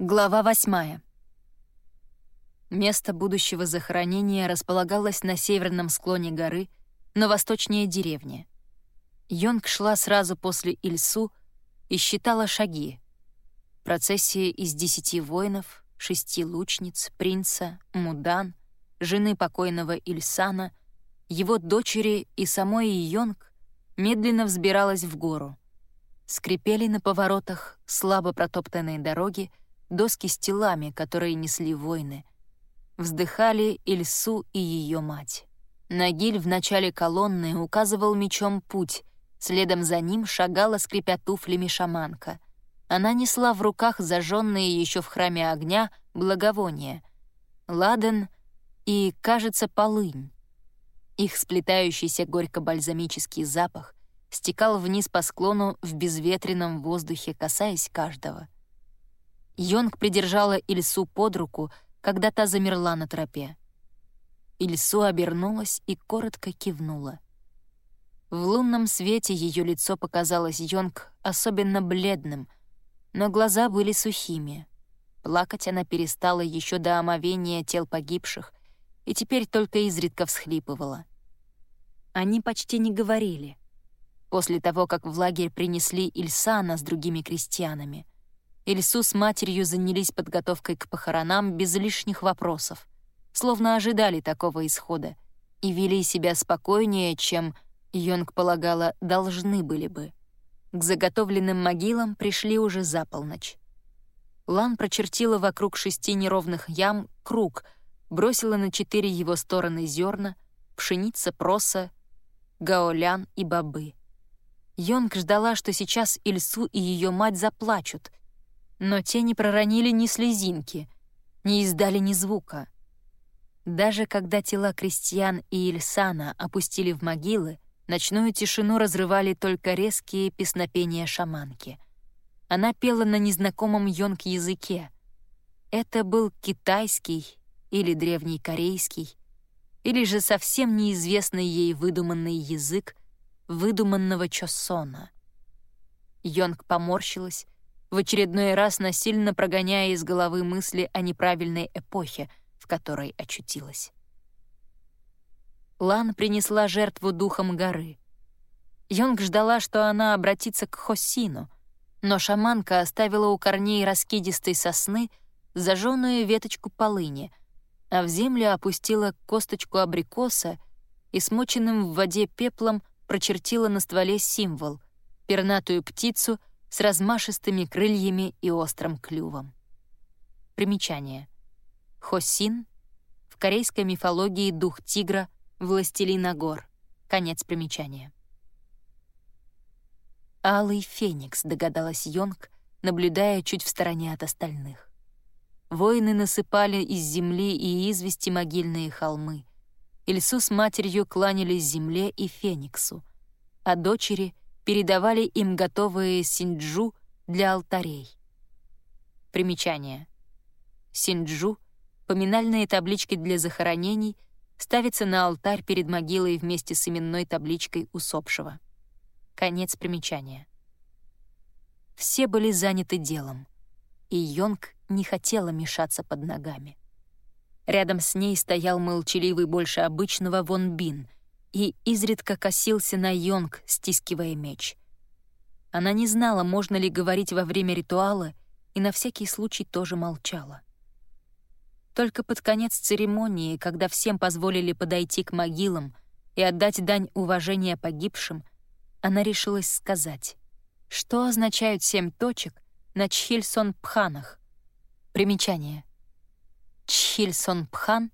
Глава восьмая. Место будущего захоронения располагалось на северном склоне горы, но восточнее деревни. Йонг шла сразу после Ильсу и считала шаги. Процессия из десяти воинов, шести лучниц, принца, Мудан, жены покойного Ильсана, его дочери и самой Йонг медленно взбиралась в гору. Скрипели на поворотах слабо протоптанные дороги, доски с телами, которые несли войны. Вздыхали Ильсу и ее мать. Нагиль в начале колонны указывал мечом путь, следом за ним шагала, скрипя туфлями, шаманка. Она несла в руках зажженные еще в храме огня благовония. Ладен и, кажется, полынь. Их сплетающийся горько-бальзамический запах стекал вниз по склону в безветренном воздухе, касаясь каждого. Йонг придержала Ильсу под руку, когда та замерла на тропе. Ильсу обернулась и коротко кивнула. В лунном свете ее лицо показалось Йонг особенно бледным, но глаза были сухими. Плакать она перестала еще до омовения тел погибших и теперь только изредка всхлипывала. Они почти не говорили. После того, как в лагерь принесли Ильсана с другими крестьянами — Ильсу с матерью занялись подготовкой к похоронам без лишних вопросов, словно ожидали такого исхода, и вели себя спокойнее, чем, Йонг полагала, должны были бы. К заготовленным могилам пришли уже за полночь. Лан прочертила вокруг шести неровных ям круг, бросила на четыре его стороны зерна, пшеница, проса, гаолян и бобы. Йонг ждала, что сейчас Ильсу и ее мать заплачут — но те не проронили ни слезинки, не издали ни звука. Даже когда тела крестьян и Ильсана опустили в могилы, ночную тишину разрывали только резкие песнопения шаманки. Она пела на незнакомом йонг-языке. Это был китайский или древний корейский, или же совсем неизвестный ей выдуманный язык выдуманного Чосона. Йонг поморщилась, в очередной раз насильно прогоняя из головы мысли о неправильной эпохе, в которой очутилась. Лан принесла жертву духом горы. Йонг ждала, что она обратится к Хосину, но шаманка оставила у корней раскидистой сосны зажженную веточку полыни, а в землю опустила косточку абрикоса и смоченным в воде пеплом прочертила на стволе символ — пернатую птицу — с размашистыми крыльями и острым клювом. Примечание. Хосин — в корейской мифологии дух тигра, властелина гор. Конец примечания. «Алый феникс», — догадалась Йонг, наблюдая чуть в стороне от остальных. Воины насыпали из земли и извести могильные холмы. Ильсу с матерью кланялись земле и фениксу, а дочери передавали им готовые синджу для алтарей. Примечание. Синджу — поминальные таблички для захоронений, ставятся на алтарь перед могилой вместе с именной табличкой усопшего. Конец примечания. Все были заняты делом, и Йонг не хотела мешаться под ногами. Рядом с ней стоял молчаливый больше обычного Вон Бин — и изредка косился на Йонг, стискивая меч. Она не знала, можно ли говорить во время ритуала, и на всякий случай тоже молчала. Только под конец церемонии, когда всем позволили подойти к могилам и отдать дань уважения погибшим, она решилась сказать, что означают семь точек на Чхильсон-Пханах. Примечание. Чхильсон-Пхан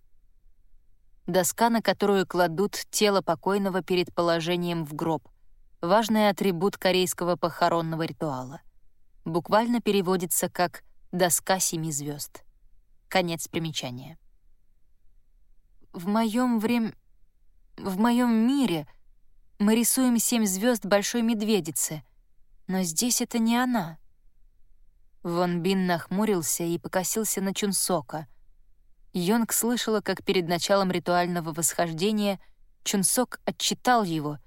доска, на которую кладут тело покойного перед положением в гроб, важный атрибут корейского похоронного ритуала. Буквально переводится как «доска семи звезд». Конец примечания. В моем время... В моем мире мы рисуем семь звезд большой медведицы, но здесь это не она. Вон Бин нахмурился и покосился на Чунсока — Йонг слышала, как перед началом ритуального восхождения Чунсок отчитал его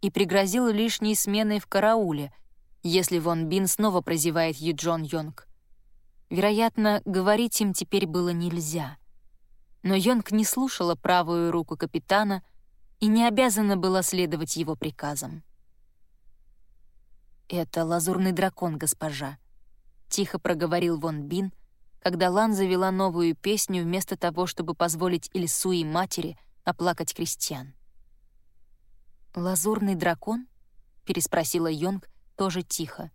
и пригрозил лишней сменой в карауле, если Вон Бин снова прозевает Юджон Йонг. Вероятно, говорить им теперь было нельзя. Но Йонг не слушала правую руку капитана и не обязана была следовать его приказам. «Это лазурный дракон, госпожа», — тихо проговорил Вон Бин, когда Лан завела новую песню вместо того, чтобы позволить Ильсу и матери оплакать крестьян. «Лазурный дракон?» — переспросила Йонг тоже тихо.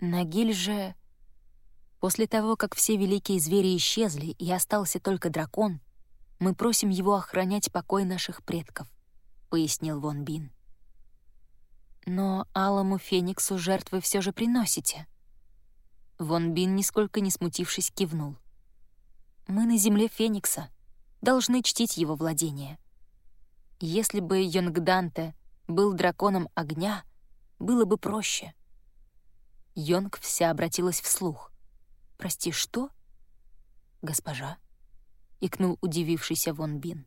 «Нагиль же...» После того, как все великие звери исчезли и остался только дракон, мы просим его охранять покой наших предков», — пояснил Вон Бин. «Но алому фениксу жертвы все же приносите». Вон Бин, нисколько не смутившись, кивнул. «Мы на земле феникса, должны чтить его владение. Если бы Йонгданте был драконом огня, было бы проще». Йонг вся обратилась вслух. «Прости, что?» «Госпожа», — икнул удивившийся Вон Бин.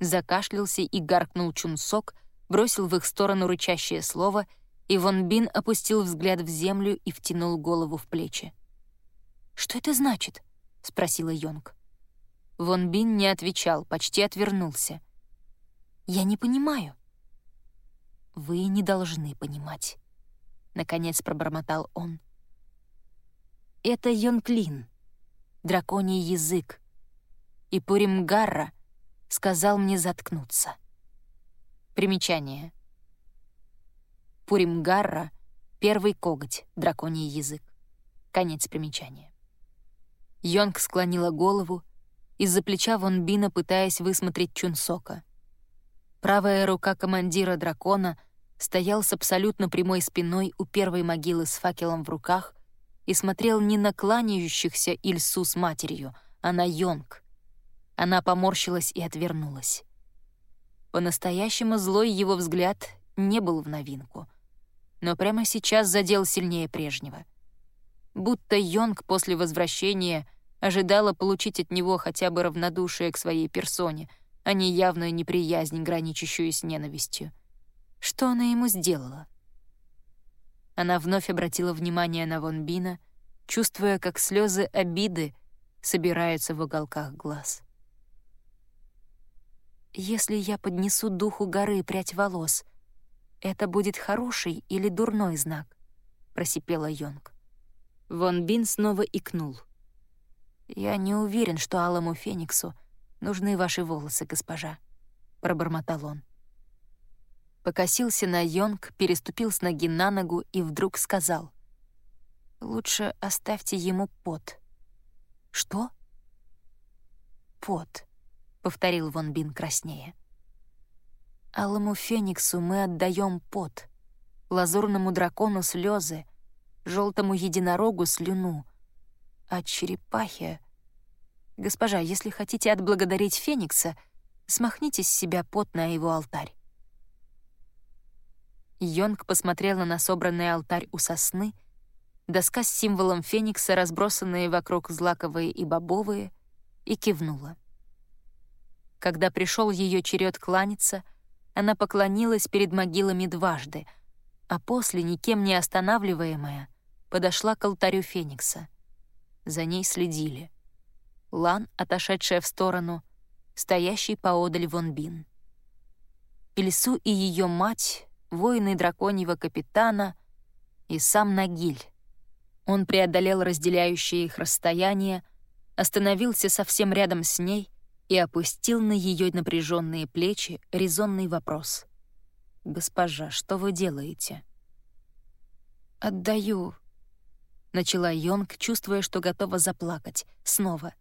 Закашлялся и гаркнул Чунсок, бросил в их сторону рычащее слово, и Вон Бин опустил взгляд в землю и втянул голову в плечи. «Что это значит?» — спросила Йонг. Вон Бин не отвечал, почти отвернулся. «Я не понимаю». «Вы не должны понимать», — наконец пробормотал он. Это Йонклин, драконий язык. И Пуримгарра сказал мне заткнуться. Примечание. Пуримгарра — первый коготь, драконий язык. Конец примечания. Йонг склонила голову, из-за плеча Вон Бина пытаясь высмотреть Чунсока. Правая рука командира дракона стоял с абсолютно прямой спиной у первой могилы с факелом в руках и смотрел не на кланяющихся Ильсу с матерью, а на Йонг. Она поморщилась и отвернулась. По-настоящему злой его взгляд не был в новинку, но прямо сейчас задел сильнее прежнего. Будто Йонг после возвращения ожидала получить от него хотя бы равнодушие к своей персоне, а не явную неприязнь, граничащую с ненавистью. Что она ему сделала? Она вновь обратила внимание на Вон Бина, чувствуя, как слезы обиды собираются в уголках глаз. «Если я поднесу духу горы прядь волос, это будет хороший или дурной знак?» — просипела Йонг. Вон Бин снова икнул. «Я не уверен, что Алому Фениксу нужны ваши волосы, госпожа», — пробормотал он покосился на Йонг, переступил с ноги на ногу и вдруг сказал. «Лучше оставьте ему пот». «Что?» «Пот», — повторил Вон Бин краснее. «Алому Фениксу мы отдаем пот, лазурному дракону слезы, желтому единорогу слюну, а черепахе... Госпожа, если хотите отблагодарить Феникса, смахните с себя пот на его алтарь. Йонг посмотрела на собранный алтарь у сосны, доска с символом феникса, разбросанные вокруг злаковые и бобовые, и кивнула. Когда пришел ее черед кланяться, она поклонилась перед могилами дважды, а после, никем не останавливаемая, подошла к алтарю Феникса. За ней следили. Лан, отошедшая в сторону, стоящий поодаль Вон Бин. Ильсу и ее мать воины драконьего капитана и сам Нагиль. Он преодолел разделяющее их расстояние, остановился совсем рядом с ней и опустил на ее напряженные плечи резонный вопрос. «Госпожа, что вы делаете?» «Отдаю», — начала Йонг, чувствуя, что готова заплакать, снова.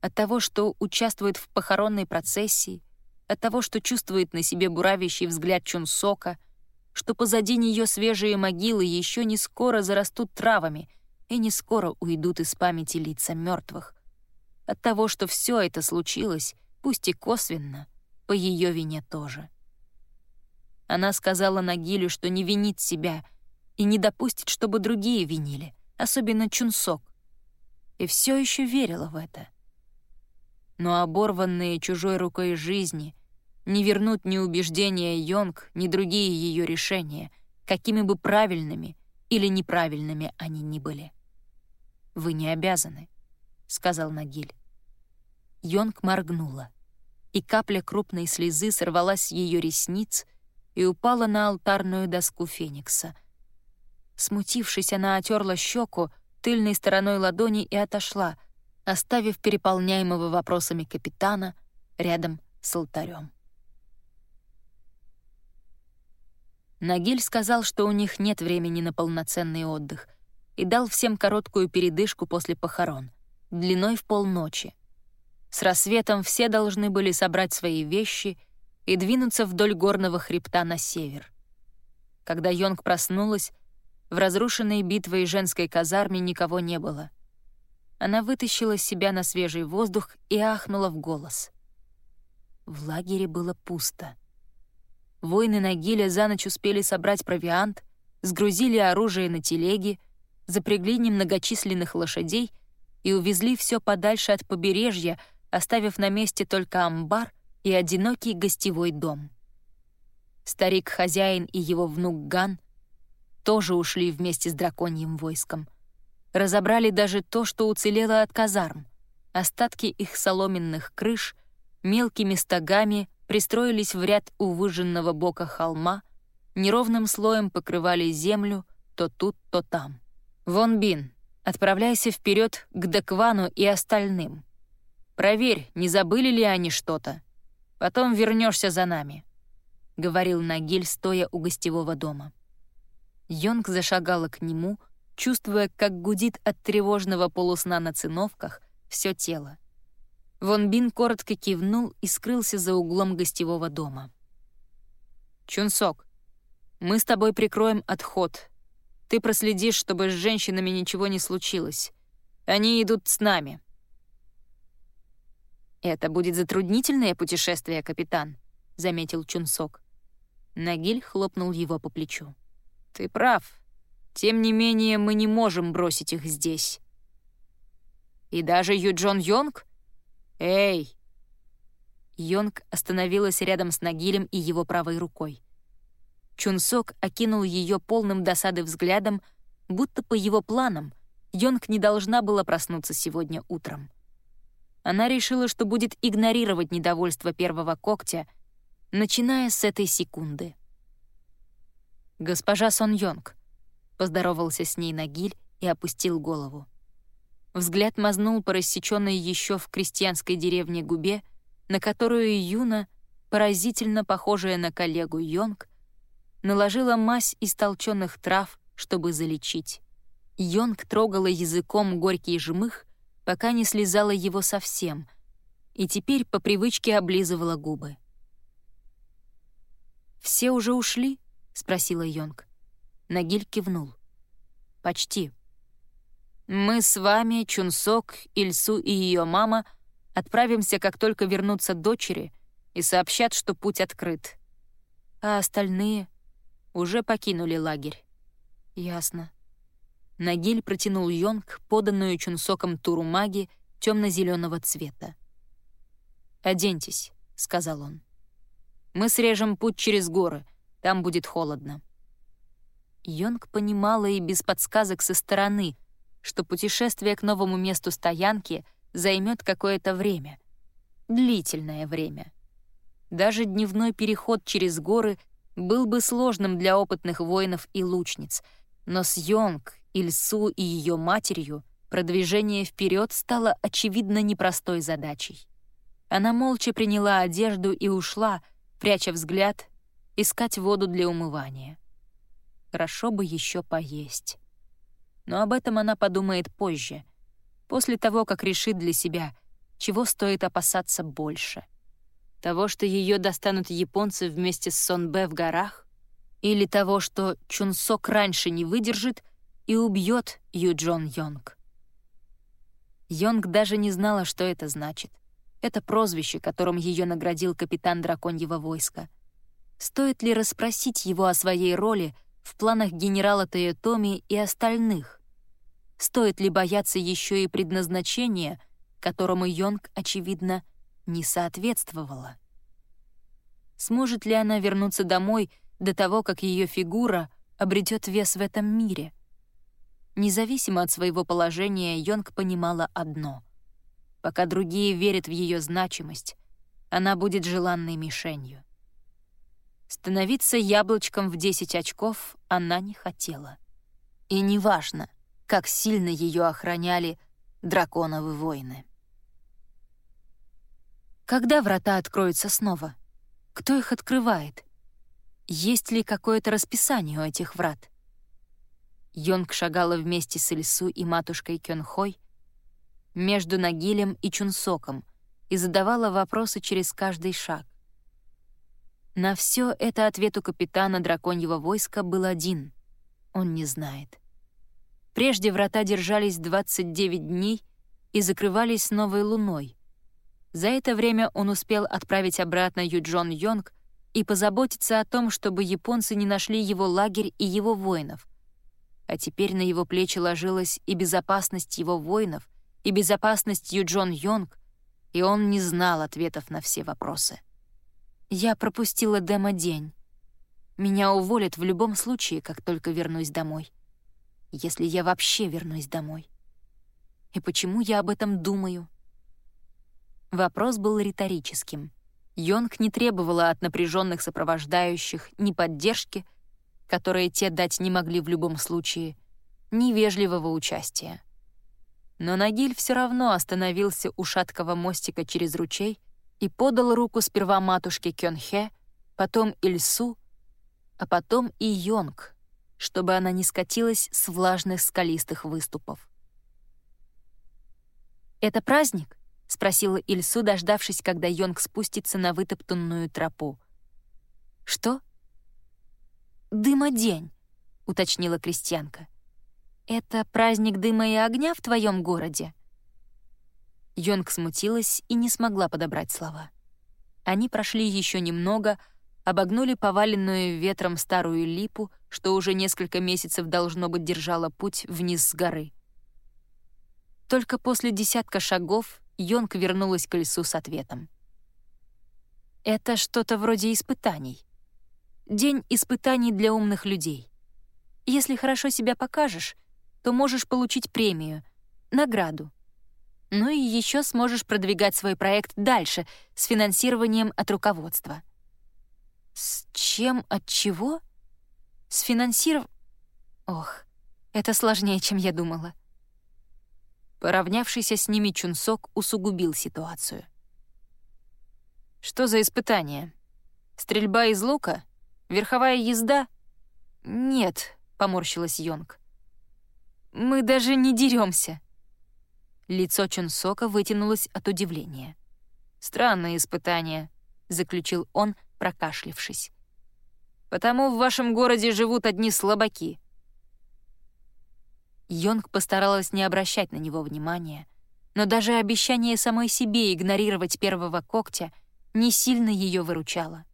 От того, что участвует в похоронной процессии, от того, что чувствует на себе буравящий взгляд Чунсока — что позади нее свежие могилы еще не скоро зарастут травами и не скоро уйдут из памяти лица мертвых. От того, что все это случилось, пусть и косвенно, по ее вине тоже. Она сказала Нагилю, что не винит себя и не допустит, чтобы другие винили, особенно Чунсок. И все еще верила в это. Но оборванные чужой рукой жизни — не вернут ни убеждения Йонг, ни другие ее решения, какими бы правильными или неправильными они ни были. «Вы не обязаны», — сказал Нагиль. Йонг моргнула, и капля крупной слезы сорвалась с ее ресниц и упала на алтарную доску Феникса. Смутившись, она отерла щеку тыльной стороной ладони и отошла, оставив переполняемого вопросами капитана рядом с алтарем. Нагиль сказал, что у них нет времени на полноценный отдых, и дал всем короткую передышку после похорон, длиной в полночи. С рассветом все должны были собрать свои вещи и двинуться вдоль горного хребта на север. Когда Йонг проснулась, в разрушенной битвой женской казарме никого не было. Она вытащила себя на свежий воздух и ахнула в голос. В лагере было пусто. Воины Нагиля за ночь успели собрать провиант, сгрузили оружие на телеги, запрягли немногочисленных лошадей и увезли все подальше от побережья, оставив на месте только амбар и одинокий гостевой дом. Старик-хозяин и его внук Ган тоже ушли вместе с драконьим войском. Разобрали даже то, что уцелело от казарм. Остатки их соломенных крыш мелкими стогами пристроились в ряд у выжженного бока холма, неровным слоем покрывали землю то тут, то там. «Вон Бин, отправляйся вперед к Деквану и остальным. Проверь, не забыли ли они что-то. Потом вернешься за нами», — говорил Нагиль, стоя у гостевого дома. Йонг зашагала к нему, чувствуя, как гудит от тревожного полусна на циновках все тело. Вон Бин коротко кивнул и скрылся за углом гостевого дома. «Чунсок, мы с тобой прикроем отход. Ты проследишь, чтобы с женщинами ничего не случилось. Они идут с нами». «Это будет затруднительное путешествие, капитан», — заметил Чунсок. Нагиль хлопнул его по плечу. «Ты прав. Тем не менее, мы не можем бросить их здесь». «И даже Юджон Йонг?» «Эй!» Йонг остановилась рядом с Нагилем и его правой рукой. Чунсок окинул ее полным досады взглядом, будто по его планам Йонг не должна была проснуться сегодня утром. Она решила, что будет игнорировать недовольство первого когтя, начиная с этой секунды. «Госпожа Сон Йонг», — поздоровался с ней Нагиль и опустил голову. Взгляд мазнул по рассеченной еще в крестьянской деревне губе, на которую Юна, поразительно похожая на коллегу Йонг, наложила мазь из толченых трав, чтобы залечить. Йонг трогала языком горький жмых, пока не слезала его совсем, и теперь по привычке облизывала губы. «Все уже ушли?» — спросила Йонг. Нагиль кивнул. «Почти», мы с вами, Чунсок, Ильсу и ее мама отправимся, как только вернутся дочери, и сообщат, что путь открыт. А остальные уже покинули лагерь. Ясно. Нагиль протянул Йонг, поданную Чунсоком туру маги темно-зеленого цвета. «Оденьтесь», — сказал он. «Мы срежем путь через горы, там будет холодно». Йонг понимала и без подсказок со стороны — что путешествие к новому месту стоянки займет какое-то время. Длительное время. Даже дневной переход через горы был бы сложным для опытных воинов и лучниц, но с Йонг, Ильсу и ее матерью продвижение вперед стало очевидно непростой задачей. Она молча приняла одежду и ушла, пряча взгляд, искать воду для умывания. Хорошо бы еще поесть но об этом она подумает позже, после того, как решит для себя, чего стоит опасаться больше. Того, что ее достанут японцы вместе с Сонбе в горах, или того, что Чунсок раньше не выдержит и убьет Юджон Йонг. Йонг даже не знала, что это значит. Это прозвище, которым ее наградил капитан драконьего войска. Стоит ли расспросить его о своей роли в планах генерала Тойотоми и остальных? Стоит ли бояться еще и предназначения, которому Йонг, очевидно, не соответствовала? Сможет ли она вернуться домой до того, как ее фигура обретет вес в этом мире? Независимо от своего положения, Йонг понимала одно. Пока другие верят в ее значимость, она будет желанной мишенью. Становиться яблочком в 10 очков она не хотела. И неважно, как сильно ее охраняли драконовы воины. Когда врата откроются снова? Кто их открывает? Есть ли какое-то расписание у этих врат? Йонг шагала вместе с Ильсу и матушкой Кёнхой между Нагилем и Чунсоком и задавала вопросы через каждый шаг. На все это ответ у капитана драконьего войска был один — он не знает. Прежде врата держались 29 дней и закрывались новой луной. За это время он успел отправить обратно Юджон Йонг и позаботиться о том, чтобы японцы не нашли его лагерь и его воинов. А теперь на его плечи ложилась и безопасность его воинов, и безопасность Юджон Йонг, и он не знал ответов на все вопросы. Я пропустила демо-день. Меня уволят в любом случае, как только вернусь домой. Если я вообще вернусь домой. И почему я об этом думаю? Вопрос был риторическим. Йонг не требовала от напряженных сопровождающих ни поддержки, которые те дать не могли в любом случае, ни вежливого участия. Но Нагиль все равно остановился у шаткого мостика через ручей и подал руку сперва матушке Кёнхе, потом Ильсу, а потом и Йонг, чтобы она не скатилась с влажных скалистых выступов. «Это праздник?» — спросила Ильсу, дождавшись, когда Йонг спустится на вытоптанную тропу. «Что?» «Дыма-день», — уточнила крестьянка. «Это праздник дыма и огня в твоем городе?» Йонг смутилась и не смогла подобрать слова. Они прошли еще немного, обогнули поваленную ветром старую липу, что уже несколько месяцев должно быть держала путь вниз с горы. Только после десятка шагов Йонг вернулась к лесу с ответом. «Это что-то вроде испытаний. День испытаний для умных людей. Если хорошо себя покажешь, то можешь получить премию, награду, ну и еще сможешь продвигать свой проект дальше с финансированием от руководства. С чем, от чего? С финансиров... Ох, это сложнее, чем я думала. Поравнявшийся с ними Чунсок усугубил ситуацию. «Что за испытание? Стрельба из лука? Верховая езда?» «Нет», — поморщилась Йонг. «Мы даже не деремся. Лицо Чунсока вытянулось от удивления. «Странное испытание», — заключил он, прокашлившись. «Потому в вашем городе живут одни слабаки». Йонг постаралась не обращать на него внимания, но даже обещание самой себе игнорировать первого когтя не сильно ее выручало.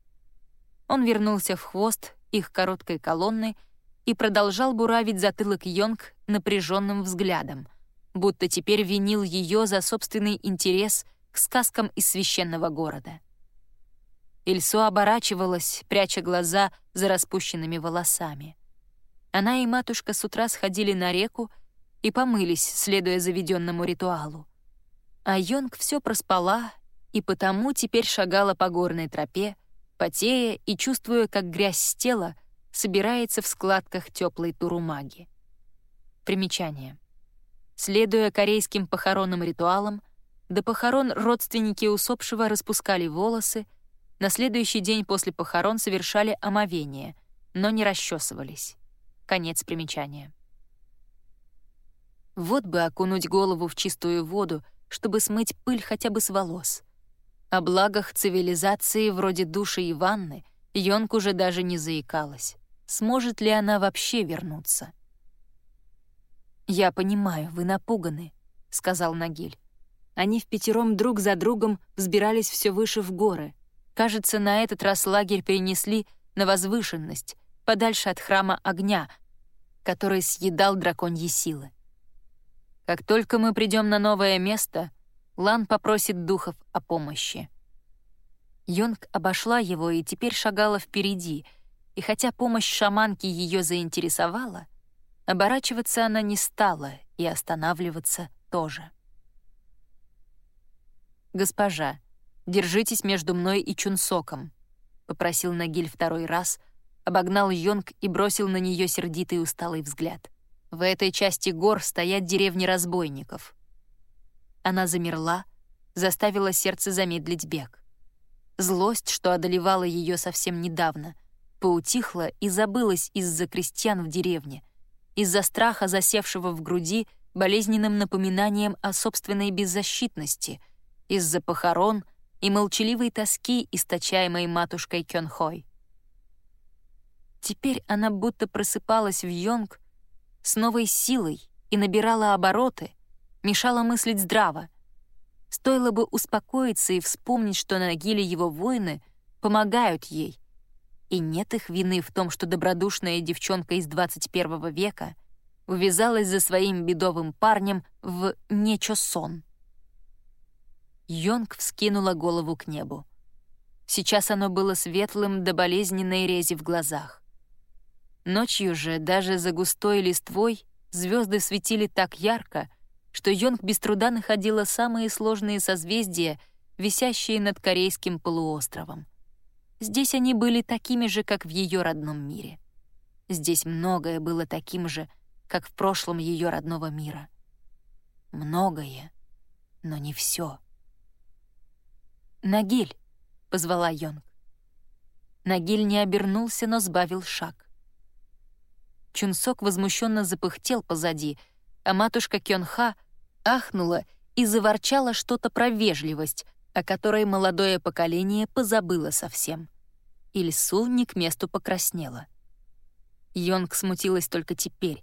Он вернулся в хвост их короткой колонны и продолжал буравить затылок Йонг напряженным взглядом — будто теперь винил ее за собственный интерес к сказкам из священного города. Ильсу оборачивалась, пряча глаза за распущенными волосами. Она и матушка с утра сходили на реку и помылись, следуя заведенному ритуалу. А Йонг все проспала и потому теперь шагала по горной тропе, потея и чувствуя, как грязь с тела собирается в складках теплой турумаги. Примечание. Следуя корейским похоронным ритуалам, до похорон родственники усопшего распускали волосы, на следующий день после похорон совершали омовение, но не расчесывались. Конец примечания. Вот бы окунуть голову в чистую воду, чтобы смыть пыль хотя бы с волос. О благах цивилизации вроде души и ванны Йонг уже даже не заикалась. Сможет ли она вообще вернуться? «Я понимаю, вы напуганы», — сказал Нагиль. Они в пятером друг за другом взбирались все выше в горы. Кажется, на этот раз лагерь перенесли на возвышенность, подальше от храма огня, который съедал драконьи силы. Как только мы придем на новое место, Лан попросит духов о помощи. Йонг обошла его и теперь шагала впереди, и хотя помощь шаманки ее заинтересовала, Оборачиваться она не стала и останавливаться тоже. «Госпожа, держитесь между мной и Чунсоком», — попросил Нагиль второй раз, обогнал Йонг и бросил на нее сердитый усталый взгляд. «В этой части гор стоят деревни разбойников». Она замерла, заставила сердце замедлить бег. Злость, что одолевала ее совсем недавно, поутихла и забылась из-за крестьян в деревне, из-за страха, засевшего в груди, болезненным напоминанием о собственной беззащитности, из-за похорон и молчаливой тоски, источаемой матушкой Кёнхой. Теперь она будто просыпалась в Йонг с новой силой и набирала обороты, мешала мыслить здраво. Стоило бы успокоиться и вспомнить, что на Нагиле его воины помогают ей. И нет их вины в том, что добродушная девчонка из 21 века увязалась за своим бедовым парнем в нечо-сон. Йонг вскинула голову к небу. Сейчас оно было светлым до болезненной рези в глазах. Ночью же, даже за густой листвой, звезды светили так ярко, что Йонг без труда находила самые сложные созвездия, висящие над Корейским полуостровом. Здесь они были такими же, как в ее родном мире. Здесь многое было таким же, как в прошлом ее родного мира. Многое, но не все. «Нагиль!» — позвала Йонг. Нагиль не обернулся, но сбавил шаг. Чунсок возмущенно запыхтел позади, а матушка Кёнха ахнула и заворчала что-то про вежливость, о которой молодое поколение позабыло совсем. Ильсу не к месту покраснела. Йонг смутилась только теперь,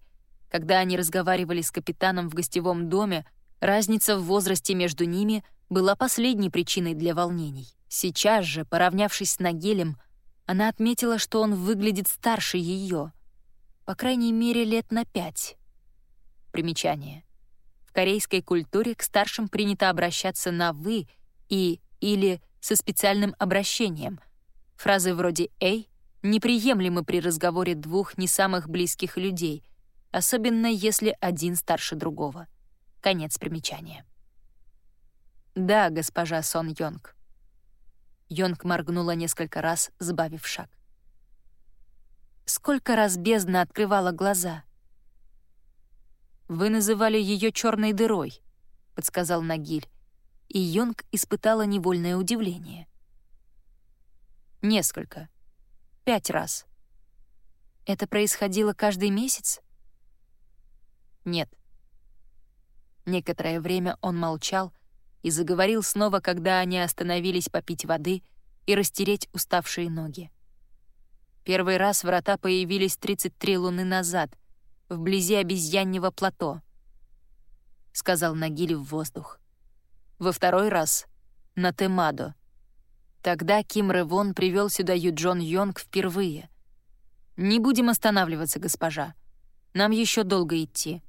когда они разговаривали с капитаном в гостевом доме, разница в возрасте между ними была последней причиной для волнений. Сейчас же, поравнявшись с Нагелем, она отметила, что он выглядит старше ее, по крайней мере, лет на пять. Примечание. В корейской культуре к старшим принято обращаться на «вы» и или со специальным обращением. Фразы вроде «эй» неприемлемы при разговоре двух не самых близких людей — особенно если один старше другого. Конец примечания. «Да, госпожа Сон Йонг». Йонг моргнула несколько раз, сбавив шаг. Сколько раз бездна открывала глаза? «Вы называли ее черной дырой», — подсказал Нагиль, и Йонг испытала невольное удивление. «Несколько. Пять раз». «Это происходило каждый месяц?» «Нет». Некоторое время он молчал и заговорил снова, когда они остановились попить воды и растереть уставшие ноги. Первый раз врата появились 33 луны назад, вблизи обезьяннего плато, — сказал Нагиль в воздух. Во второй раз — на Темадо. Тогда Ким Ревон привел сюда Юджон Йонг впервые. «Не будем останавливаться, госпожа. Нам еще долго идти.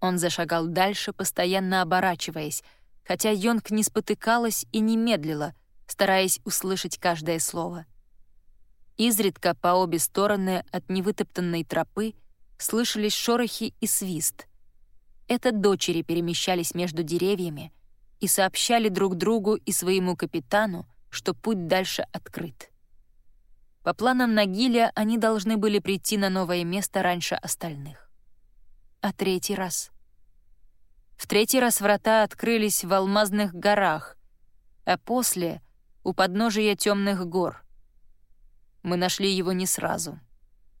Он зашагал дальше, постоянно оборачиваясь, хотя Йонг не спотыкалась и не медлила, стараясь услышать каждое слово. Изредка по обе стороны от невытоптанной тропы слышались шорохи и свист. Это дочери перемещались между деревьями и сообщали друг другу и своему капитану, что путь дальше открыт. По планам Нагиля они должны были прийти на новое место раньше остальных а третий раз. В третий раз врата открылись в Алмазных горах, а после — у подножия темных гор. Мы нашли его не сразу.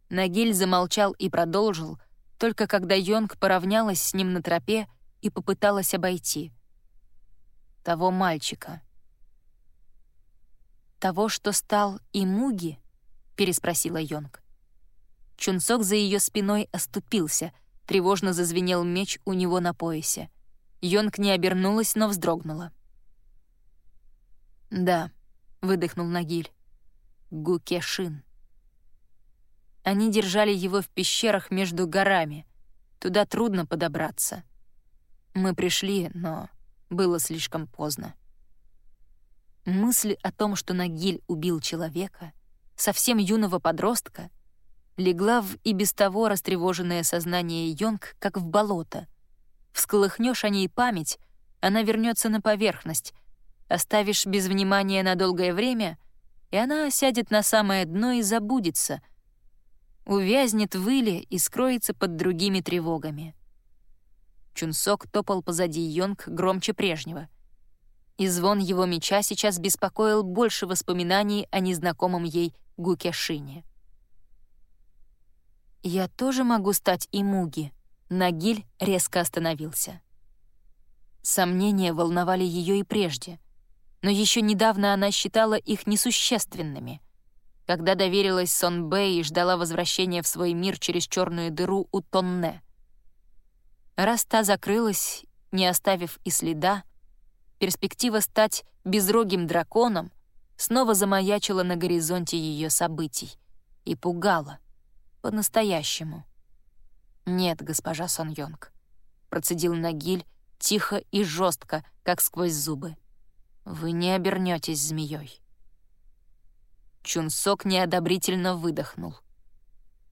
Нагиль замолчал и продолжил, только когда Йонг поравнялась с ним на тропе и попыталась обойти. Того мальчика. «Того, что стал и Муги?» — переспросила Йонг. Чунсок за ее спиной оступился — Тревожно зазвенел меч у него на поясе. Йонг не обернулась, но вздрогнула. «Да», — выдохнул Нагиль. «Гукешин». Они держали его в пещерах между горами. Туда трудно подобраться. Мы пришли, но было слишком поздно. Мысль о том, что Нагиль убил человека, совсем юного подростка, легла в и без того растревоженное сознание Йонг, как в болото. Всколыхнешь о ней память, она вернется на поверхность, оставишь без внимания на долгое время, и она осядет на самое дно и забудется, увязнет в иле и скроется под другими тревогами. Чунсок топал позади Йонг громче прежнего. И звон его меча сейчас беспокоил больше воспоминаний о незнакомом ей Гукешине. «Я тоже могу стать Имуги», — Нагиль резко остановился. Сомнения волновали ее и прежде, но еще недавно она считала их несущественными. Когда доверилась Сон Бэй и ждала возвращения в свой мир через черную дыру у Тонне — Раз та закрылась, не оставив и следа, перспектива стать безрогим драконом снова замаячила на горизонте ее событий и пугала. По-настоящему. «Нет, госпожа Сон Йонг», — процедил Нагиль тихо и жестко, как сквозь зубы. «Вы не обернетесь змеей». Чунсок неодобрительно выдохнул.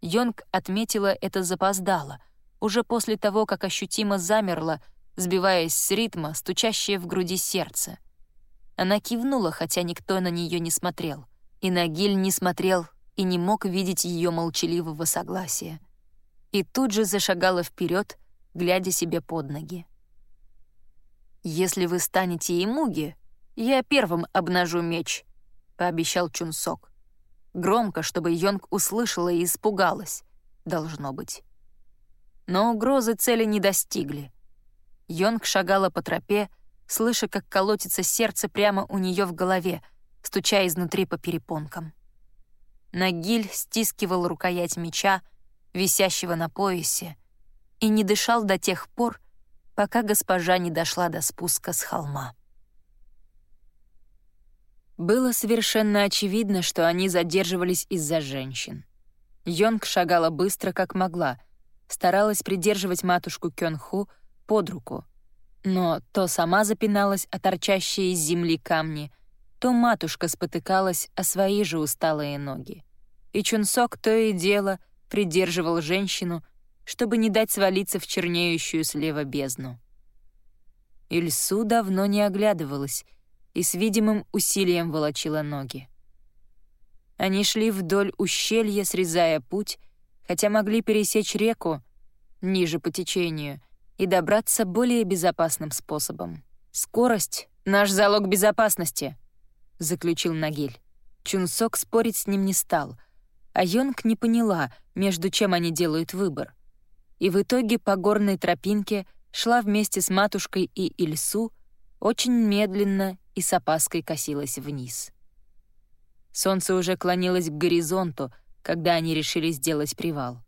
Йонг отметила это запоздало — уже после того, как ощутимо замерло, сбиваясь с ритма, стучащее в груди сердце. Она кивнула, хотя никто на нее не смотрел. И Нагиль не смотрел и не мог видеть ее молчаливого согласия. И тут же зашагала вперед, глядя себе под ноги. «Если вы станете Имуги, я первым обнажу меч», — пообещал Чунсок. Громко, чтобы Йонг услышала и испугалась, должно быть. Но угрозы цели не достигли. Йонг шагала по тропе, слыша, как колотится сердце прямо у нее в голове, стуча изнутри по перепонкам. Нагиль стискивал рукоять меча, висящего на поясе, и не дышал до тех пор, пока госпожа не дошла до спуска с холма. Было совершенно очевидно, что они задерживались из-за женщин. Йонг шагала быстро, как могла, старалась придерживать матушку Кёнху под руку. Но то сама запиналась о торчащие из земли камни, то матушка спотыкалась о свои же усталые ноги. И Чунсок то и дело придерживал женщину, чтобы не дать свалиться в чернеющую слева бездну. Ильсу давно не оглядывалась и с видимым усилием волочила ноги. Они шли вдоль ущелья, срезая путь, хотя могли пересечь реку ниже по течению и добраться более безопасным способом. «Скорость — наш залог безопасности», — заключил Нагиль. Чунсок спорить с ним не стал, а Йонг не поняла, между чем они делают выбор. И в итоге по горной тропинке шла вместе с матушкой и Ильсу, очень медленно и с опаской косилась вниз. Солнце уже клонилось к горизонту, когда они решили сделать привал.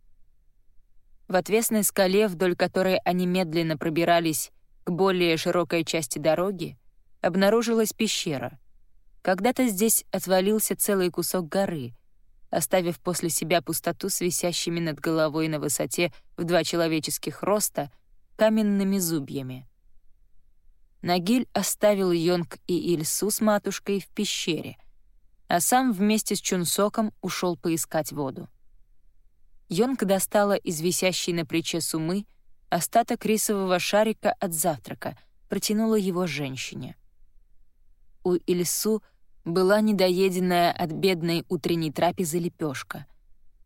В отвесной скале, вдоль которой они медленно пробирались к более широкой части дороги, обнаружилась пещера. Когда-то здесь отвалился целый кусок горы, оставив после себя пустоту с висящими над головой на высоте в два человеческих роста каменными зубьями. Нагиль оставил Йонг и Ильсу с матушкой в пещере — а сам вместе с Чунсоком ушел поискать воду. Йонг достала из висящей на плече сумы остаток рисового шарика от завтрака, протянула его женщине. У Ильсу была недоеденная от бедной утренней трапезы лепешка.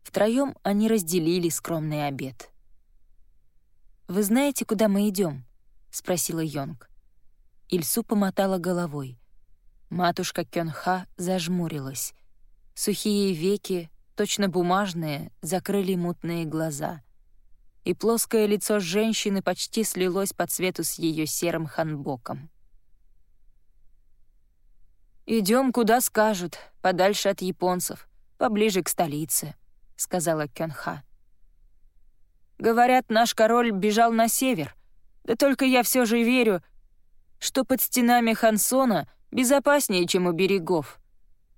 Втроем они разделили скромный обед. «Вы знаете, куда мы идем? спросила Йонг. Ильсу помотала головой — Матушка Кёнха зажмурилась. Сухие веки, точно бумажные, закрыли мутные глаза. И плоское лицо женщины почти слилось по цвету с ее серым ханбоком. Идем, куда скажут, подальше от японцев, поближе к столице», — сказала Кёнха. «Говорят, наш король бежал на север, да только я все же верю, что под стенами Хансона — безопаснее, чем у берегов.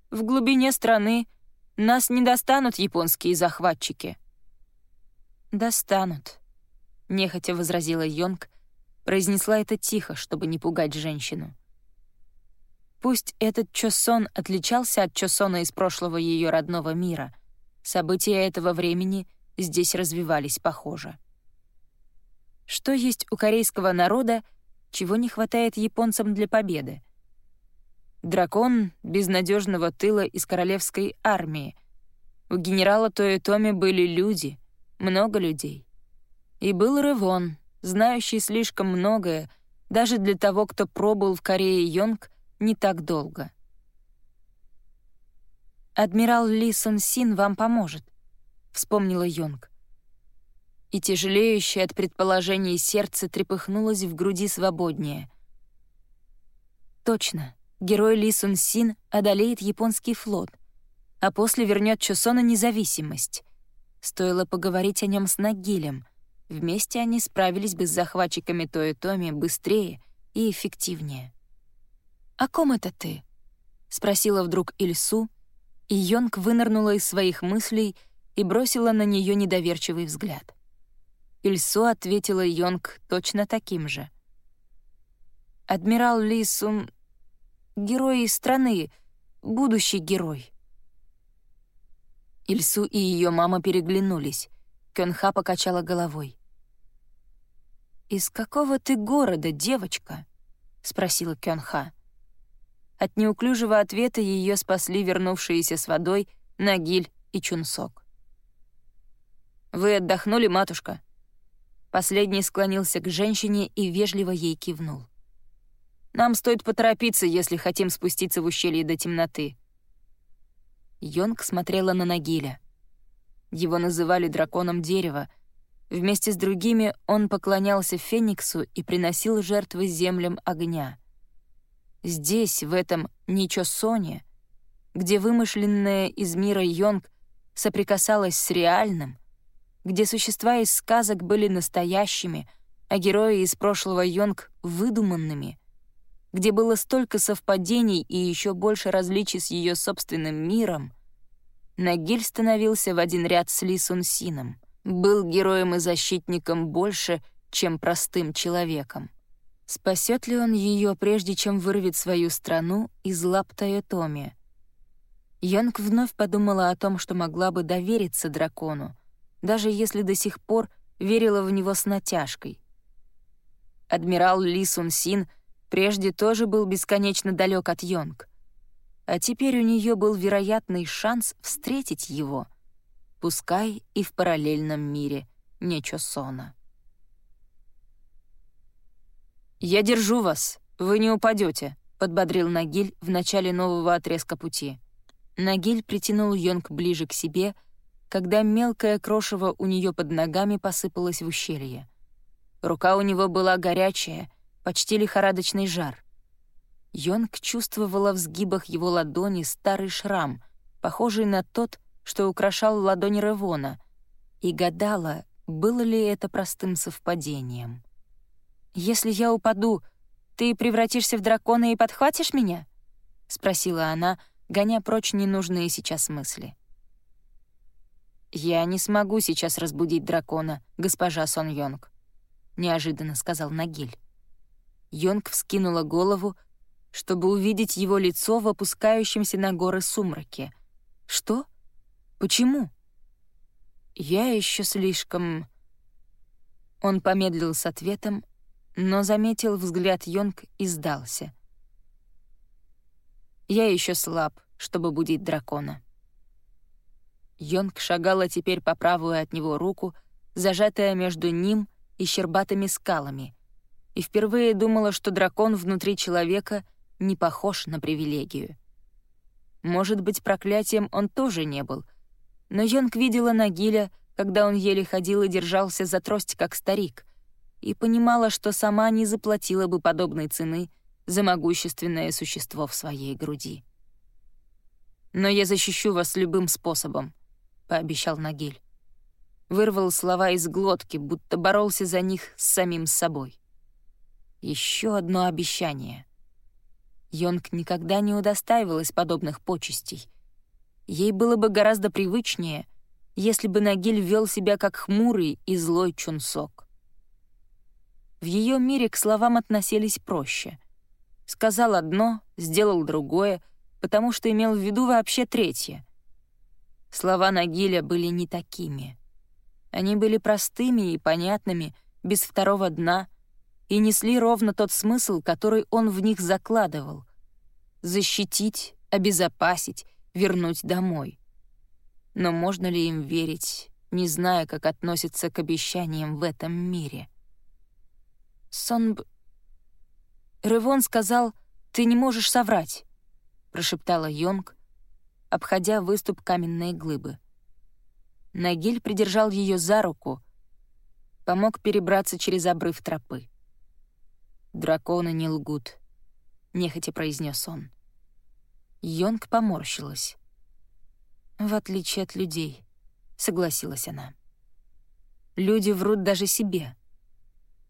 В глубине страны нас не достанут японские захватчики». «Достанут», — нехотя возразила Йонг, произнесла это тихо, чтобы не пугать женщину. Пусть этот Чосон отличался от Чосона из прошлого ее родного мира, События этого времени здесь развивались похоже. Что есть у корейского народа, чего не хватает японцам для победы? Дракон безнадежного тыла из королевской армии. У генерала Тоэтоми были люди, много людей. И был Ревон, знающий слишком многое, даже для того, кто пробыл в Корее Йонг не так долго. «Адмирал Ли Сон Син вам поможет», — вспомнила Йонг и тяжелеющее от предположений сердце трепыхнулось в груди свободнее. Точно, герой Ли Сун Син одолеет японский флот, а после вернет Чусона независимость. Стоило поговорить о нем с Нагилем. Вместе они справились бы с захватчиками Тои-Томи быстрее и эффективнее. «О ком это ты?» — спросила вдруг Ильсу, и Йонг вынырнула из своих мыслей и бросила на нее недоверчивый взгляд. Ильсу ответила Йонг точно таким же. «Адмирал Ли Сун — герой страны, будущий герой». Ильсу и ее мама переглянулись. Кёнха покачала головой. «Из какого ты города, девочка?» — спросила Кёнха. От неуклюжего ответа ее спасли вернувшиеся с водой Нагиль и Чунсок. «Вы отдохнули, матушка?» Последний склонился к женщине и вежливо ей кивнул. «Нам стоит поторопиться, если хотим спуститься в ущелье до темноты». Йонг смотрела на Нагиля. Его называли драконом дерева. Вместе с другими он поклонялся Фениксу и приносил жертвы землям огня. Здесь, в этом Ничо-Соне, где вымышленное из мира Йонг соприкасалось с реальным — где существа из сказок были настоящими, а герои из прошлого Йонг — выдуманными, где было столько совпадений и еще больше различий с ее собственным миром, Нагиль становился в один ряд с Ли Сун Сином, был героем и защитником больше, чем простым человеком. Спасет ли он ее, прежде чем вырвет свою страну из лап Тойотоми? Йонг вновь подумала о том, что могла бы довериться дракону, даже если до сих пор верила в него с натяжкой. Адмирал Ли Сун Син прежде тоже был бесконечно далек от Йонг, а теперь у нее был вероятный шанс встретить его, пускай и в параллельном мире Нечосона. «Я держу вас, вы не упадете, подбодрил Нагиль в начале нового отрезка пути. Нагиль притянул Йонг ближе к себе — когда мелкое крошево у нее под ногами посыпалось в ущелье. Рука у него была горячая, почти лихорадочный жар. Йонг чувствовала в сгибах его ладони старый шрам, похожий на тот, что украшал ладонь Ревона, и гадала, было ли это простым совпадением. «Если я упаду, ты превратишься в дракона и подхватишь меня?» — спросила она, гоня прочь ненужные сейчас мысли. «Я не смогу сейчас разбудить дракона, госпожа Сон Йонг», — неожиданно сказал Нагиль. Йонг вскинула голову, чтобы увидеть его лицо в опускающемся на горы сумраке. «Что? Почему?» «Я еще слишком...» Он помедлил с ответом, но заметил взгляд Йонг и сдался. «Я еще слаб, чтобы будить дракона». Йонг шагала теперь по правую от него руку, зажатая между ним и щербатыми скалами, и впервые думала, что дракон внутри человека не похож на привилегию. Может быть, проклятием он тоже не был, но Йонг видела Нагиля, когда он еле ходил и держался за трость, как старик, и понимала, что сама не заплатила бы подобной цены за могущественное существо в своей груди. «Но я защищу вас любым способом», — пообещал Нагиль. Вырвал слова из глотки, будто боролся за них с самим собой. Еще одно обещание. Йонг никогда не удостаивалась подобных почестей. Ей было бы гораздо привычнее, если бы Нагиль вел себя как хмурый и злой Чунсок. В ее мире к словам относились проще. Сказал одно, сделал другое, потому что имел в виду вообще третье. Слова Нагиля были не такими. Они были простыми и понятными, без второго дна, и несли ровно тот смысл, который он в них закладывал — защитить, обезопасить, вернуть домой. Но можно ли им верить, не зная, как относятся к обещаниям в этом мире? Сонб... Ревон сказал, «Ты не можешь соврать», — прошептала Йонг, обходя выступ каменной глыбы. Нагиль придержал ее за руку, помог перебраться через обрыв тропы. «Драконы не лгут», — нехотя произнес он. Йонг поморщилась. «В отличие от людей», — согласилась она. «Люди врут даже себе.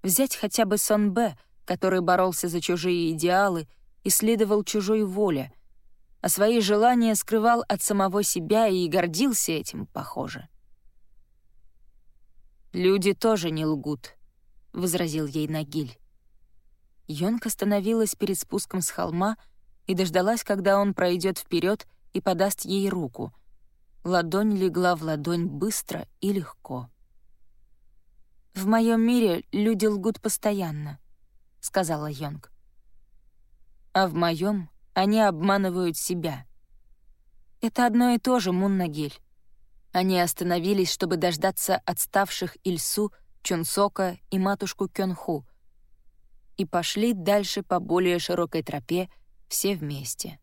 Взять хотя бы Сон Б, который боролся за чужие идеалы, исследовал чужой воле, а свои желания скрывал от самого себя и гордился этим, похоже. «Люди тоже не лгут», — возразил ей Нагиль. Йонг остановилась перед спуском с холма и дождалась, когда он пройдет вперед и подаст ей руку. Ладонь легла в ладонь быстро и легко. «В моем мире люди лгут постоянно», — сказала Йонг. «А в моем они обманывают себя. Это одно и то же, Муннагиль. Они остановились, чтобы дождаться отставших Ильсу, Чунсока и матушку Кёнху, и пошли дальше по более широкой тропе все вместе.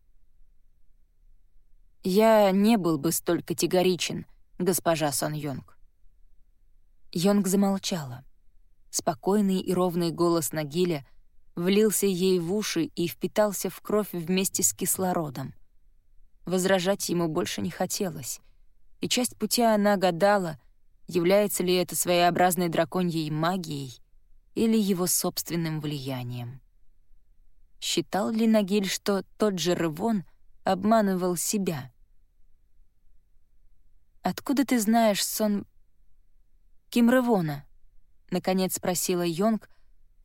«Я не был бы столь категоричен, госпожа Сон Йонг». Йонг замолчала. Спокойный и ровный голос Нагиля влился ей в уши и впитался в кровь вместе с кислородом. Возражать ему больше не хотелось, и часть пути она гадала, является ли это своеобразной драконьей магией или его собственным влиянием. Считал ли Нагиль, что тот же Рывон обманывал себя? «Откуда ты знаешь сон...» «Ким Рывона?» — наконец спросила Йонг,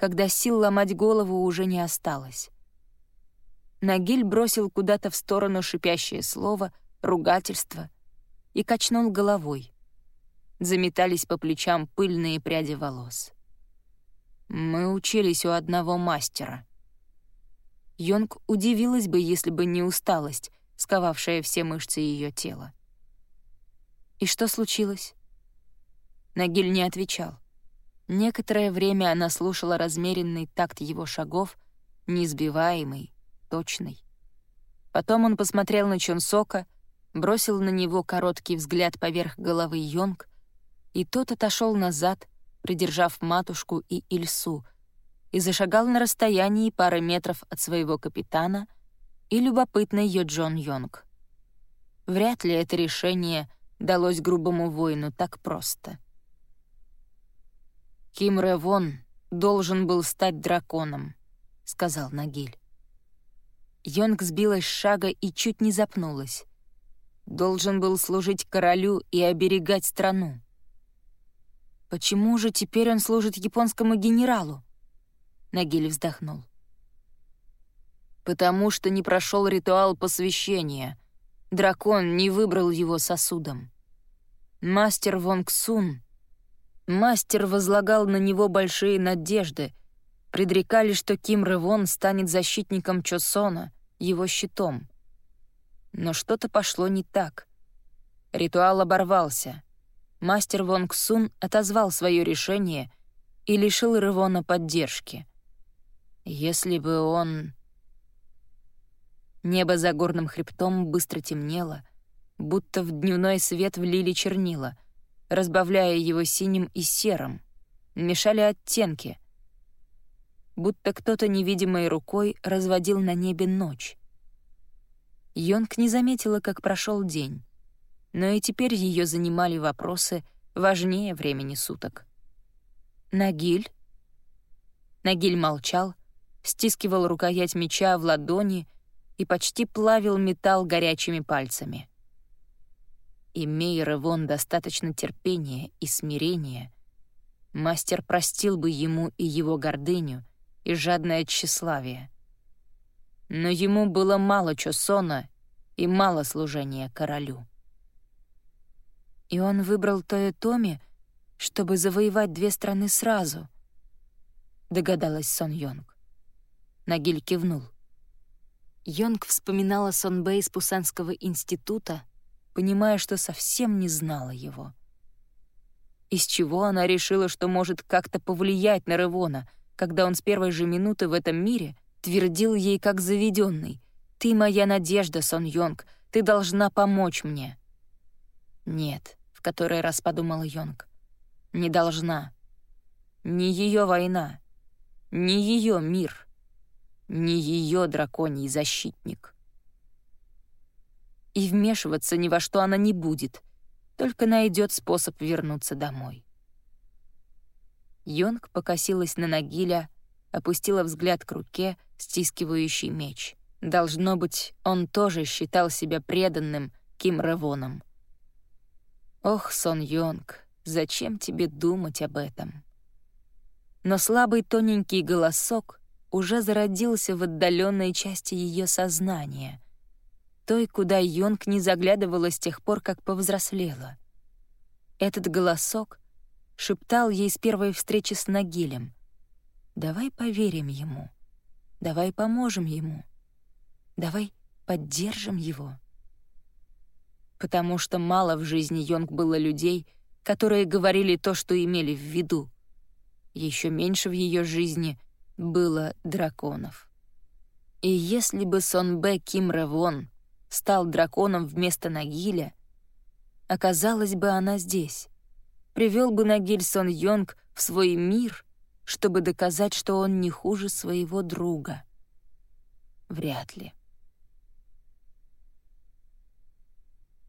когда сил ломать голову уже не осталось. Нагиль бросил куда-то в сторону шипящее слово, ругательство и качнул головой. Заметались по плечам пыльные пряди волос. «Мы учились у одного мастера». Йонг удивилась бы, если бы не усталость, сковавшая все мышцы ее тела. «И что случилось?» Нагиль не отвечал. Некоторое время она слушала размеренный такт его шагов, неизбиваемый, точный. Потом он посмотрел на Чонсока, бросил на него короткий взгляд поверх головы Йонг, и тот отошел назад, придержав матушку и Ильсу, и зашагал на расстоянии пары метров от своего капитана и любопытной Йоджон Йонг. Вряд ли это решение далось грубому воину так просто — «Ким Ревон должен был стать драконом», — сказал Нагиль. Йонг сбилась с шага и чуть не запнулась. Должен был служить королю и оберегать страну. «Почему же теперь он служит японскому генералу?» Нагиль вздохнул. «Потому что не прошел ритуал посвящения. Дракон не выбрал его сосудом. Мастер Вонг Сун Мастер возлагал на него большие надежды, предрекали, что Ким Ревон станет защитником Чосона, его щитом. Но что-то пошло не так. Ритуал оборвался. Мастер Вонг Сун отозвал свое решение и лишил Ревона поддержки. Если бы он... Небо за горным хребтом быстро темнело, будто в дневной свет влили чернила — разбавляя его синим и серым, мешали оттенки, будто кто-то невидимой рукой разводил на небе ночь. Йонг не заметила, как прошел день, но и теперь ее занимали вопросы важнее времени суток. «Нагиль?» Нагиль молчал, стискивал рукоять меча в ладони и почти плавил металл горячими пальцами. Имея Ревон достаточно терпения и смирения, мастер простил бы ему и его гордыню, и жадное тщеславие. Но ему было мало Чосона и мало служения королю. И он выбрал Тойотоми, чтобы завоевать две страны сразу, догадалась Сон Йонг. Нагиль кивнул. Йонг вспоминала Сон Бэй из Пусанского института, понимая, что совсем не знала его. Из чего она решила, что может как-то повлиять на Ревона, когда он с первой же минуты в этом мире твердил ей как заведенный «Ты моя надежда, Сон Йонг, ты должна помочь мне». «Нет», — в который раз подумала Йонг, — «не должна. Не ее война, не ее мир, не ее драконий защитник». И вмешиваться ни во что она не будет, только найдет способ вернуться домой. Йонг покосилась на Нагиля, опустила взгляд к руке, стискивающий меч. Должно быть, он тоже считал себя преданным Ким Ревоном. «Ох, Сон Йонг, зачем тебе думать об этом?» Но слабый тоненький голосок уже зародился в отдаленной части ее сознания, той, куда Йонг не заглядывала с тех пор, как повзрослела. Этот голосок шептал ей с первой встречи с Нагилем. «Давай поверим ему, давай поможем ему, давай поддержим его» потому что мало в жизни Йонг было людей, которые говорили то, что имели в виду. Еще меньше в ее жизни было драконов. И если бы Сонбе Ким Ревон стал драконом вместо Нагиля, оказалась бы она здесь. Привел бы Нагиль Сон Йонг в свой мир, чтобы доказать, что он не хуже своего друга. Вряд ли.